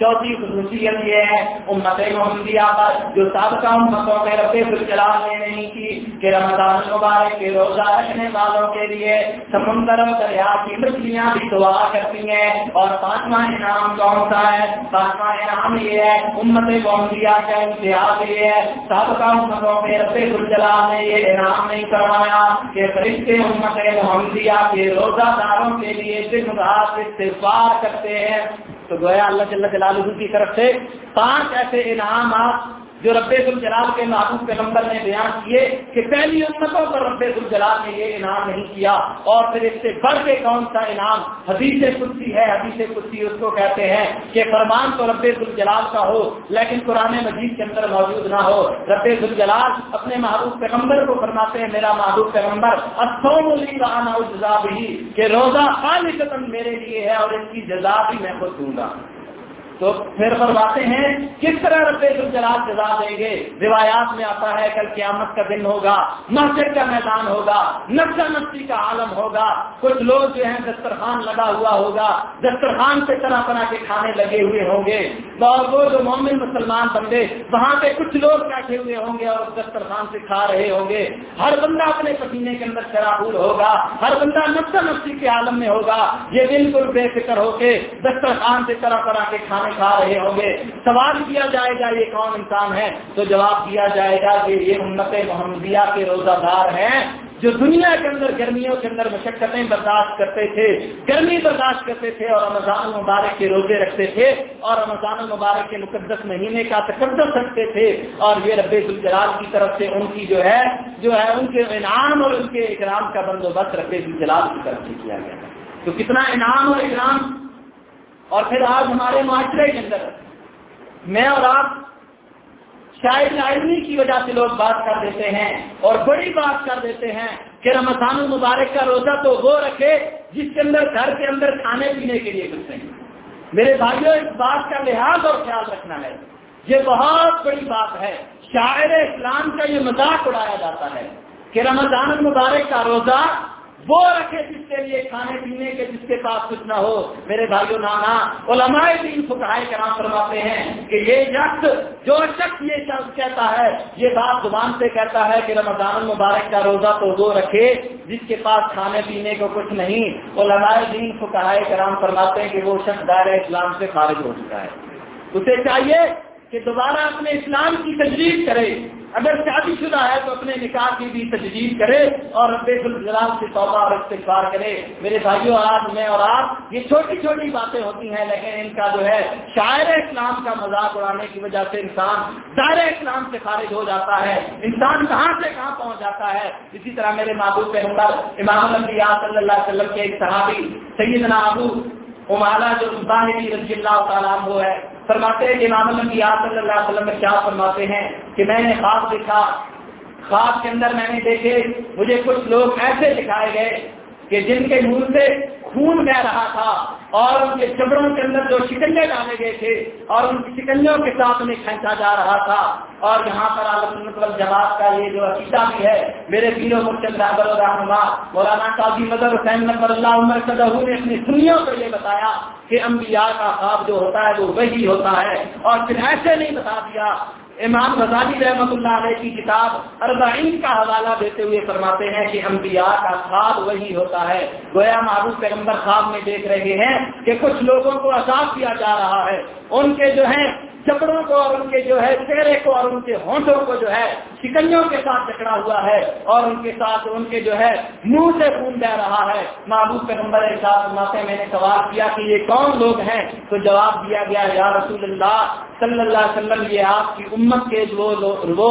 چوتھی خصوصیت یہ ہے، امت محمدیہ پر جو سابقہ امتوں میں رب الجلال نے نہیں کی کہ رمضان مبارک کے روزہ رکھنے والوں کے لیے سمندر و دریا کی مچھلیاں بھی دعا کرتی ہیں۔ اور پانچواں انعام کون سا ہے؟ پانچواں انعام یہ ہے، امت محمدیہ کا امتیاز یہ ہے۔ سابقہ امتوں میں رب الجلال نے یہ انعام نہیں کروایا کہ فرشتے امت محمدیہ کے روزہ داروں کے لیے دن رات استفار کرتے ہیں۔ تو گویا اللہ جل جلالہ کی طرف سے پانچ ایسے انعامات جو رب الجلال کے محبوب پیغمبر نے بیان کیے کہ پہلی امتوں پر رب الجلال نے یہ انعام نہیں کیا اور پھر اس سے بڑھ کے کون سا انعام؟ حدیث کسی ہے، حدیث کسی اس کو کہتے ہیں کہ فرمان تو رب الجلال کا ہو، لیکن قرآن مجید کے اندر موجود نہ ہو۔ رب الجلال اپنے محبوب پیغمبر کو فرماتے ہیں، میرا محبوب پیغمبر جزا بھی کہ روزہ خالی میرے لیے ہے اور اس کی جزا بھی میں خود دوں گا۔ تو پھر فرماتے ہیں، کس طرح رب الجلال جزا دیں گے؟ روایات میں آتا ہے، کل قیامت کا دن ہوگا، مسجد کا میدان ہوگا، نقشہ نقشی کا عالم ہوگا، کچھ لوگ جو ہیں دسترخوان لگا ہوا ہوگا، دسترخوان سے طرح طرح کے کھانے لگے ہوئے ہوں گے۔ اور وہ جو مومن مسلمان بندے، وہاں پہ کچھ لوگ بیٹھے ہوئے ہوں گے اور دسترخوان سے کھا رہے ہوں گے۔ ہر بندہ اپنے پسینے کے اندر شرابور ہوگا، ہر بندہ نقشہ نقشی کے عالم میں ہوگا۔ یہ بالکل بے فکر ہو کے دسترخوان سے طرح طرح کے کھانے کھا رہے ہوں گے۔ سوال کیا جائے گا، یہ کون انسان ہے؟ تو جواب دیا جائے گا کہ یہ امت محمدیہ کے روزہ دار ہیں جو دنیا کے اندر گرمیوں کے اندر مشقتیں برداشت کرتے تھے، گرمی برداشت کرتے تھے اور رمضان المبارک کے روزے رکھتے تھے اور رمضان المبارک کے مقدس مہینے کا تقدس رکھتے تھے۔ اور یہ رب الجلال کی طرف سے ان کی جو ہے جو ہے ان کے انعام اور ان کے اکرام کا بندوبست رب الجلال کی طرف سے کیا گیا۔ تو کتنا انعام اور اکرام اور پھر آج ہمارے معاشرے کے اندر میں اور آپ شاید علمی کی وجہ سے لوگ بات کر دیتے ہیں اور بڑی بات کر دیتے ہیں کہ رمضان المبارک کا روزہ تو وہ رکھے جس کے اندر گھر کے اندر کھانے پینے کے لیے کچھ نہیں۔ میرے بھائیوں اس بات کا لحاظ اور خیال رکھنا ہے۔ یہ بہت بڑی بات ہے۔ شاعر اسلام کا یہ مذاق اڑایا جاتا ہے کہ رمضان المبارک کا روزہ وہ رکھے جس کے لیے کھانے پینے کے جس کے پاس کچھ نہ ہو۔ میرے بھائیو نانا، علماء دین فکرائے کرام فرماتے ہیں کہ یہ شخص جو شخص یہ شخص کہتا ہے، یہ بات زبان سے کہتا ہے کہ رمضان المبارک کا روزہ تو وہ رکھے، جس کے پاس کھانے پینے کو کچھ نہیں۔ علماء دین فکرائے کرام فرماتے ہیں کہ وہ شخص دائر اسلام سے خارج ہو چکا ہے۔ اسے چاہیے کہ دوبارہ اپنے اسلام کی تجدید کرے۔ اگر شادی شدہ ہے تو اپنے نکاح کی بھی تجدید کرے اور رب الجلال سے توبہ اور استغفار کرے۔ میرے بھائیوں آج میں اور آپ یہ چھوٹی چھوٹی باتیں ہوتی ہیں، لیکن ان کا جو ہے شاعر اسلام کا مذاق اڑانے کی وجہ سے انسان دائر اسلام سے خارج ہو جاتا ہے۔ انسان کہاں سے کہاں پہنچ جاتا ہے؟ اسی طرح میرے معبود پیغمبر امام الانبیاء صلی اللہ علیہ وسلم کے ایک صحابی، سیدنا ابو امالا جو رضی اللہ تعالیٰ وہ ہے فرماتے ہیں کہ امام صلی اللہ علیہ وسلم میں کیا فرماتے ہیں کہ میں نے خواب دیکھا، خواب کے اندر میں نے دیکھے، مجھے کچھ لوگ ایسے دکھائے گئے کہ جن کے منہ سے خون بہ رہا تھا اور ان کے چمڑوں کے اندر جو شکنجے ڈالے گئے تھے اور ان شکنجوں کے ساتھ انہیں کھینچا جا رہا تھا اور یہاں پر مطلب جماعت کا یہ جو عقیدہ بھی ہے، میرے پیرو مرچند الرحمہ مولانا قاضی مدر حسین نقبر اللہ عمر صدہ نے اپنی سنیوں کو یہ بتایا کہ انبیاء کا خواب جو ہوتا ہے وہ وہی ہوتا ہے اور پھر ایسے نہیں بتا دیا امام غزالی رحمۃ اللہ علیہ کی کتاب اربعین کا حوالہ دیتے ہوئے فرماتے ہیں کہ انبیاء کا خواب وہی ہوتا ہے۔ گویا معروف پیغمبر خواب میں دیکھ رہے ہیں کہ کچھ لوگوں کو عذاب کیا جا رہا ہے۔ ان کے جو ہیں چپڑوں کو اور ان کے جو ہے چہرے کو اور ان کے ہونٹوں کو جو ہے شکنجوں کے ساتھ جکڑا ہوا ہے اور ان کے ساتھ ان کے جو ہے منہ سے خون بہ رہا ہے۔ محبوب کے نمبر کے ساتھ میں نے سوال کیا کہ یہ کون لوگ ہیں؟ تو جواب دیا گیا، یا رسول اللہ صلی اللہ علیہ وسلم، یہ آپ کی امت کے وہ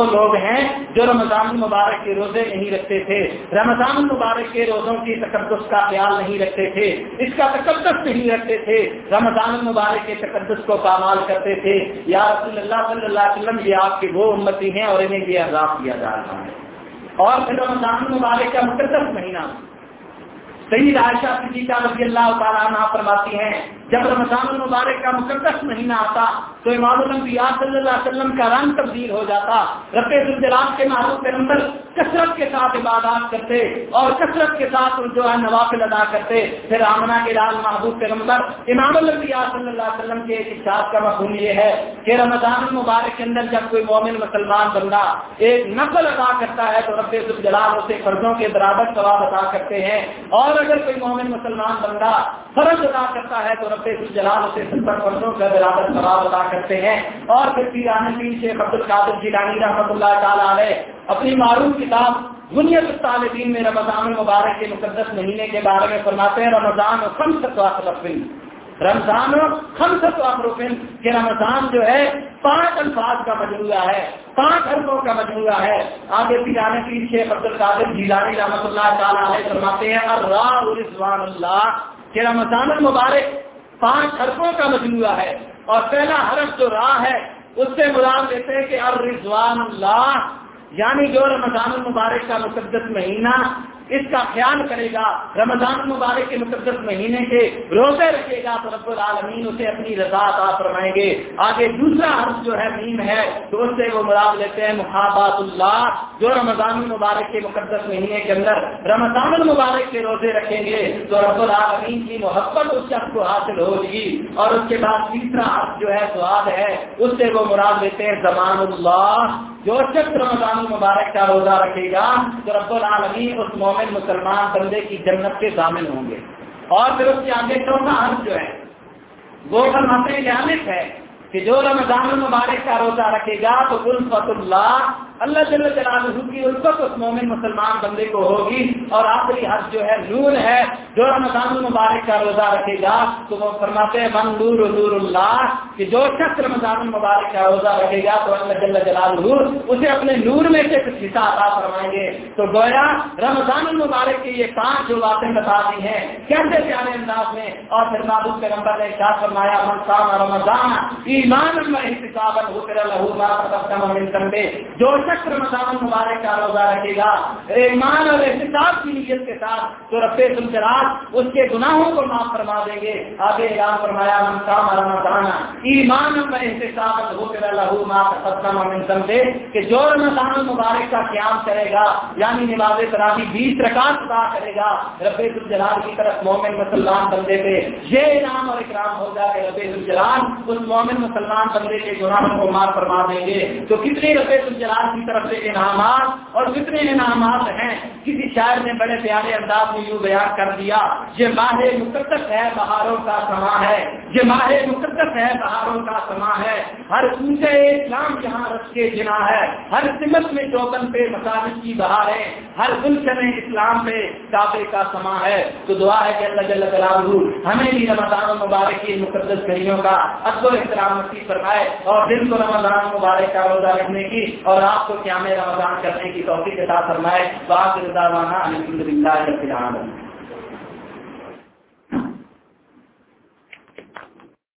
لوگ ہیں جو رمضان المبارک کے روزے نہیں رکھتے تھے۔ رمضان المبارک کے روزوں کی تقدس کا خیال نہیں رکھتے تھے۔ اس کا تقدس نہیں رکھتے تھے۔ رمضان المبارک کے تقدس کو پامال کرتے تھے۔ یا رسول اللہ صلی اللہ علیہ وسلم، یہ آپ کے وہ امتی ہیں اور انہیں یہ عذاب کیا جا رہا ہے۔ اور پھر رمضان المبارک کا مقدس مہینہ صحیح عائشہ صدیقہ رضی اللہ تعالیٰ عنہ فرماتی ہیں جب رمضان المبارک کا مقدس مہینہ آتا تو امام الانبیاء صلی اللہ علیہ وسلم کا رنگ تبدیل ہو جاتا۔ رب الجلال کے معروف کے اندر کثرت کے ساتھ عبادات کرتے اور کثرت کے ساتھ جو ہے نوافل ادا کرتے۔ پھر آمنا کے لال محبوب پیغمبر امام الانبیاء صلی اللہ علیہ وسلم کے ایک اشاعت کا مفہوم یہ ہے کہ رمضان المبارک کے اندر جب کوئی مومن مسلمان بندہ ایک نقل ادا کرتا ہے تو رب الجلال اسے فرضوں کے برابر ثواب ادا کرتے ہیں۔ اور اگر کوئی مومن مسلمان بندہ فرض ادا کرتا ہے تو رب جلال سے ستر فرضوں کا برابر ثواب ادا کرتے ہیں۔ اور پھر پیران پیر شیخ عبد القادر جیلانی رحمۃ اللہ تعالیٰ علیہ اپنی معروف کتاب بنیاد الطالبین میں رمضان المبارک کے مقدس مہینے کے بارے میں فرماتے ہیں، رمضان و خم ستوافن رمضان و خم ستوافرفن کہ رمضان جو ہے پانچ الفاظ کا مجموعہ ہے، پانچ حرفوں کا مجموعہ ہے۔ آگے پیرانے پیر شیخ عبد القادر جیلانی رحمۃ اللہ تعالیٰ علیہ فرماتے ہیں اور رضوان اللہ کہ رمضان المبارک پانچ حرفوں کا مجموعہ ہے اور پہلا حرف جو راہ ہے، اس سے مراد لیتے ہیں کہ الرضوان اللہ یعنی جو رمضان المبارک کا مقدس مہینہ اس کا خیال کرے گا، رمضان المبارک کے مقدس مہینے کے روزے رکھے گا تو رب العالمین اسے اپنی رضا عطا فرمائیں گے۔ آگے دوسرا حرف جو ہے میم ہے تو اس سے وہ مراد لیتے ہیں محابات اللہ جو رمضان المبارک کے مقدس مہینے کے اندر رمضان المبارک کے روزے رکھیں گے تو رب العالمین کی محبت اس شخص کو حاصل ہوگی۔ اور اس کے بعد تیسرا حرف جو ہے سواد ہے، اس سے وہ مراد لیتے ہیں زمان اللہ جو شخص رمضان المبارک کا روزہ رکھے گا تو رب العالمین اس مومن مسلمان بندے کی جنت کے ضامن ہوں گے۔ اور پھر اس کے آگے چوتھا حرف جو ہے، وہ فرماتے ہیں ہے کہ جو رمضان المبارک کا روزہ رکھے گا تو الفت اللہ اللہ جل جلالہ کی الفت اس مومن مسلمان بندے کو ہوگی اور آخری حد جو ہے نور ہے، جو رمضان المبارک کا روزہ رکھے گا، تو وہ فرماتے ہیں، من نور نور اللہ، کہ جو شخص رمضان المبارک کا روزہ رکھے گا تو اللہ جل جلالہ اسے اپنے نور میں سے کچھ حصہ عطا فرمائیں گے۔ تو گویا، رمضان المبارک کی یہ پانچ جو باتیں بتا دی ہیں، کیسے پیارے انداز میں؟ اور پھر محبوب کے نمبر نے کیا فرمایا رمضان ایمان میں احتساب ہو کر لہو ما جو شخص رمضان مبارک کا روزہ رکھے گا۔ ایمان اور احتساب کی نیت کے ساتھ تو رب سلجرات اس کے گناہوں کو معاف فرما دیں گے۔ آگے اعلان فرمایا رمضان ایمان اور احتساب ہو کر لہو من سمجھے کہ جو رمضان مبارک کا قیام کرے گا یعنی نماز تراوی بیس رکعت ادا کرے گا، رب الجلال کی طرف مومن مسلمان بندے پہ یہ انعام اور اکرام ہوگا کہ رب الجلال اس مومن مسلمان بندے کے گناہوں کو معاف فرما دیں گے۔ تو کتنے رب الجلال کی طرف سے انعامات اور کتنے انعامات ہیں، کسی شاعر نے بڑے پیارے انداز میں یوں بیان کر دیا، یہ ماہ مقدس ہے، بہاروں کا سما ہے۔ یہ ماہ مقدس ہے، بہاروں کا سما ہے۔ ہر اونچے اسلام جہاں رس کے جنا ہے۔ ہر سمت میں چوکن پہ مساجد کی بہار ہے۔ ہر گلشن اسلام پہ کعبے کا سما ہے۔ تو دعا ہے کہ اللہ جل جلالہ ہمیں بھی رمضان مبارک کی مقدس گھڑیوں کا ادب و احترام نصیب فرمائے اور دل کو رمضان مبارک کا روزہ رکھنے کی اور آپ کو قیام رمضان کرنے کی توفیق کے ساتھ فرمائے باقی رضا کے الحمد للہ